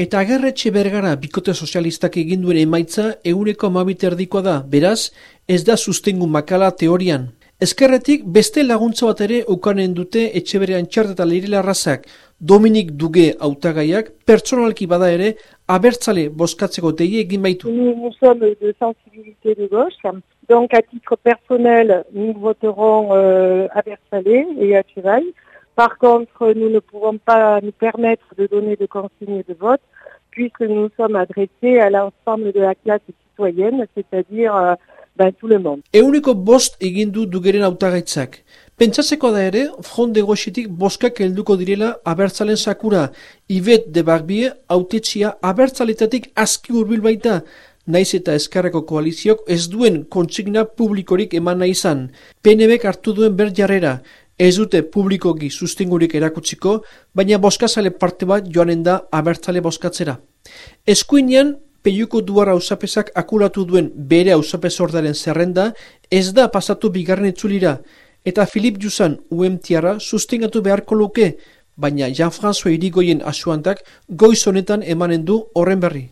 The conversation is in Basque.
Eta agerretxe bergara bikote sozialistak eginduen emaitza euneko amabiterdikoa da, beraz, ez da sustengu makala teorian. Ezkerretik beste laguntza bat ere ukanen dute etxe berean txarteta leirela arrazak, Dominik Duge autagaiak pertsonalki bada ere abertzale boskatzeko teie egin baitu. Nous, sommes de sensibilité de gauche, donc à titre personnel, nous voterons euh, abertzale et à cheval. Par contre, nous ne pouvons pas nous permettre de donner de consignes de vote puisque nous sommes adressés à l'ensemble de la classe citoyenne, c'est-à-dire euh, ben, tout le monde. Euneko bost egin du dugeren autagaitzak. Pentsatzeko da ere, front de goxitik boskak helduko direla abertzalen sakura. Ibet de Barbie autetxia abertzaletatik aski urbil baita. Naiz eta eskarreko koaliziok ez duen kontsigna publikorik eman nahi izan. PNB hartu duen ber jarrera ez dute publikoki sustingurik erakutsiko, baina boskazale parte bat joanen da abertzale boskatzera. Eskuinean, peiuko duara ausapesak akulatu duen bere ausapesordaren zerrenda, ez da pasatu bigarren itzulira, eta Filip Jusan UMTara sustingatu beharko luke, baina Jean-François Irigoyen asuantak goiz honetan emanen du horren berri.